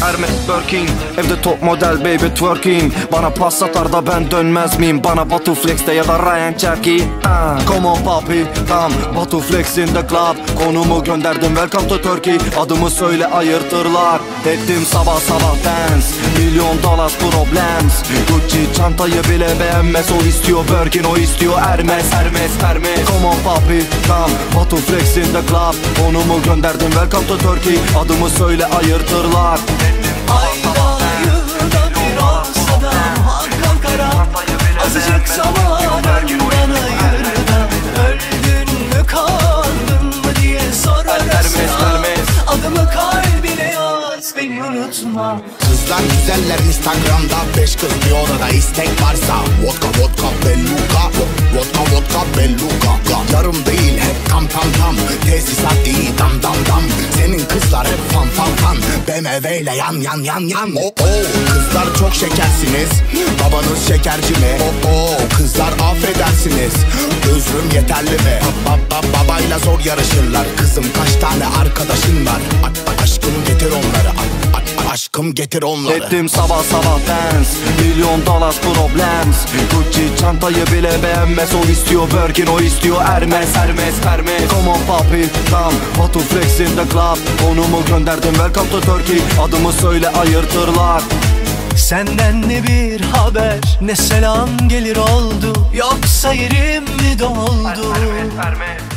Hermes Birkin Evde top model baby twerking. Bana pas atar da ben dönmez miyim? Bana Batu Flex'te ya da Ryan Cherky ah, Come on papi Tam Batu Flex in the club. Konumu gönderdim welcome to Turkey. Adımı söyle ayırtırlar. Ettim sabah sabah dance Milyon dolar problems. Gucci çantayı bile beğenmez O istiyor Birkin o istiyor Hermes Hermes Hermes. Come on papi Tam Batu Flex in the club. Konumu gönderdim welcome to Turkey. Adımı söyle ayırtırlar. Ayda unutma Kızlar güzeller Instagram'da Beş kız bir odada istek varsa Vodka vodka belluka Vodka vodka belluka Yarım değil hep tam tam tam Tesisat iyi dam dam dam Senin kızlar hep fan fan fan BMW ile yan yan yan yan oh, oh. Kızlar çok şekersiniz Babanız şekerci mi? Oh, oh. Kızlar affedersiniz Özrüm yeterli mi? Ba, ba, babayla zor yarışırlar Kızım kaç tane Aşkım getir onları. Ettim sabah sabah dance Milyon dolar problems. Gucci çantayı bile beğenmez O istiyor Birkin o istiyor Hermes Hermes Hermes. Come on papi tam Batu Flex in the club. Konumu gönderdim welcome to Turkey. Adımı söyle ayırtırlar. Senden ne bir haber ne selam gelir oldu. Yoksa yerim mi doldu? Hermes